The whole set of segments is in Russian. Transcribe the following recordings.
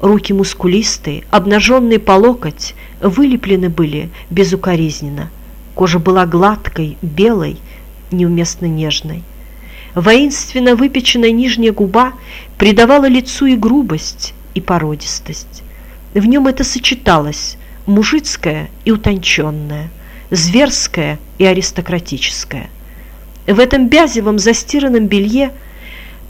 Руки мускулистые, обнаженные по локоть, вылеплены были безукоризненно. Кожа была гладкой, белой, неуместно нежной. Воинственно выпеченная нижняя губа придавала лицу и грубость, и породистость. В нем это сочеталось мужицкое и утонченное, зверское и аристократическое. В этом бязевом застиранном белье,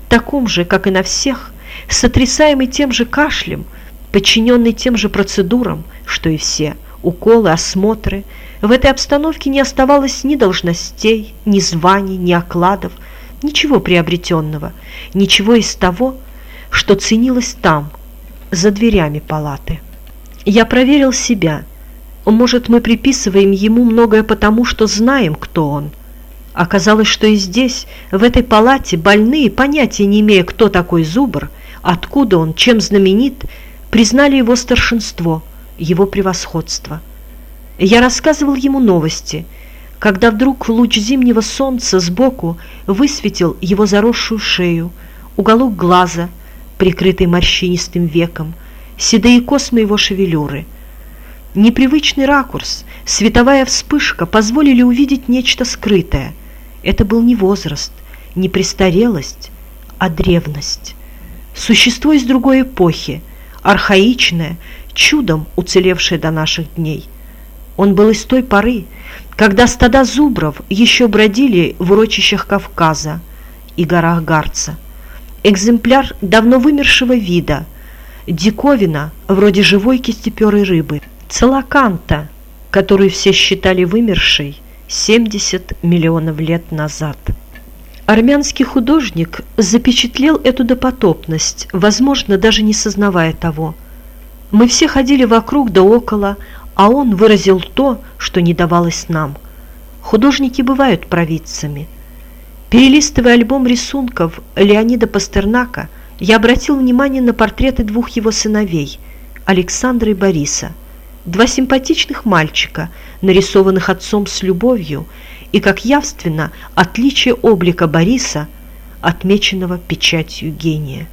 таком же, как и на всех, сотрясаемый тем же кашлем, подчиненный тем же процедурам, что и все, уколы, осмотры, в этой обстановке не оставалось ни должностей, ни званий, ни окладов, ничего приобретенного, ничего из того, что ценилось там, за дверями палаты. Я проверил себя. Может, мы приписываем ему многое потому, что знаем, кто он. Оказалось, что и здесь, в этой палате, больные, понятия не имея, кто такой Зубр, откуда он, чем знаменит, признали его старшинство, его превосходство. Я рассказывал ему новости, когда вдруг луч зимнего солнца сбоку высветил его заросшую шею, уголок глаза, прикрытый морщинистым веком, седые космы его шевелюры. Непривычный ракурс, световая вспышка позволили увидеть нечто скрытое. Это был не возраст, не престарелость, а древность. Существо из другой эпохи, архаичное, чудом уцелевшее до наших дней. Он был из той поры, когда стада зубров еще бродили в урочищах Кавказа и горах Гарца. Экземпляр давно вымершего вида, диковина вроде живой кистеперой рыбы, целоканта, которую все считали вымершей 70 миллионов лет назад. Армянский художник запечатлел эту допотопность, возможно, даже не сознавая того. Мы все ходили вокруг да около, а он выразил то, что не давалось нам. Художники бывают провидцами. Перелистывая альбом рисунков Леонида Пастернака, я обратил внимание на портреты двух его сыновей, Александра и Бориса, два симпатичных мальчика, нарисованных отцом с любовью и, как явственно, отличие облика Бориса, отмеченного печатью гения.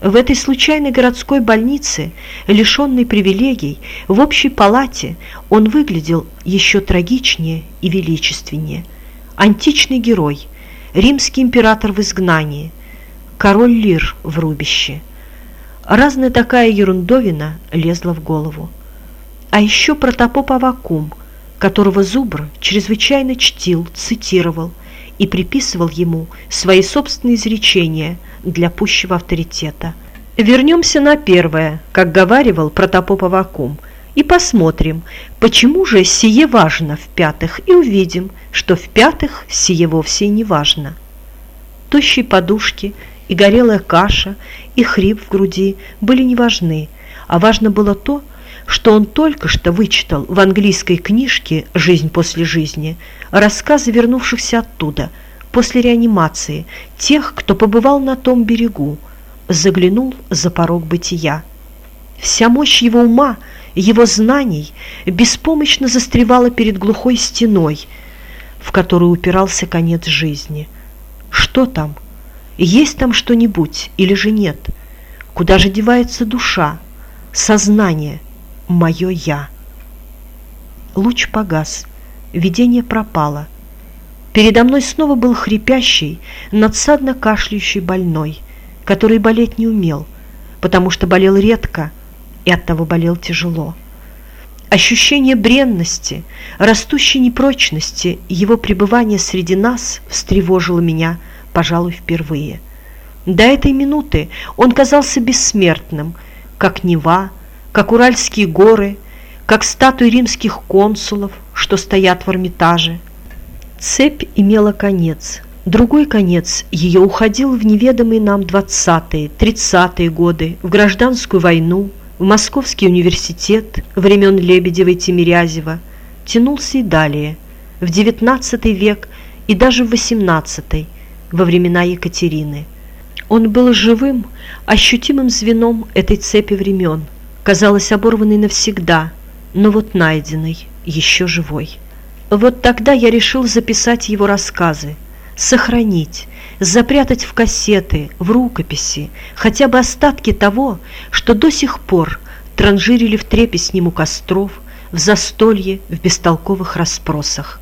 В этой случайной городской больнице, лишенной привилегий, в общей палате он выглядел еще трагичнее и величественнее. Античный герой, римский император в изгнании, король Лир в рубище. Разная такая ерундовина лезла в голову. А еще протопоп Авакум – которого Зубр чрезвычайно чтил, цитировал и приписывал ему свои собственные изречения для пущего авторитета. Вернемся на первое, как говаривал протопоп Авакум, и посмотрим, почему же сие важно в-пятых, и увидим, что в-пятых сие вовсе не важно. Тощие подушки и горелая каша, и хрип в груди были не важны, а важно было то, что он только что вычитал в английской книжке «Жизнь после жизни» рассказы вернувшихся оттуда, после реанимации, тех, кто побывал на том берегу, заглянул за порог бытия. Вся мощь его ума, его знаний беспомощно застревала перед глухой стеной, в которую упирался конец жизни. Что там? Есть там что-нибудь или же нет? Куда же девается душа, сознание – мое «я». Луч погас, видение пропало. Передо мной снова был хрипящий, надсадно кашляющий больной, который болеть не умел, потому что болел редко и оттого болел тяжело. Ощущение бренности, растущей непрочности его пребывания среди нас встревожило меня, пожалуй, впервые. До этой минуты он казался бессмертным, как Нева, как Уральские горы, как статуи римских консулов, что стоят в Эрмитаже. Цепь имела конец. Другой конец ее уходил в неведомые нам 20-е, 30-е годы, в гражданскую войну, в Московский университет времен Лебедева и Тимирязева, тянулся и далее, в XIX век и даже в XVIII, во времена Екатерины. Он был живым, ощутимым звеном этой цепи времен – казалось оборванной навсегда, но вот найденной, еще живой. Вот тогда я решил записать его рассказы, сохранить, запрятать в кассеты, в рукописи, хотя бы остатки того, что до сих пор транжирили в трепе с ним у костров, в застолье, в бестолковых расспросах.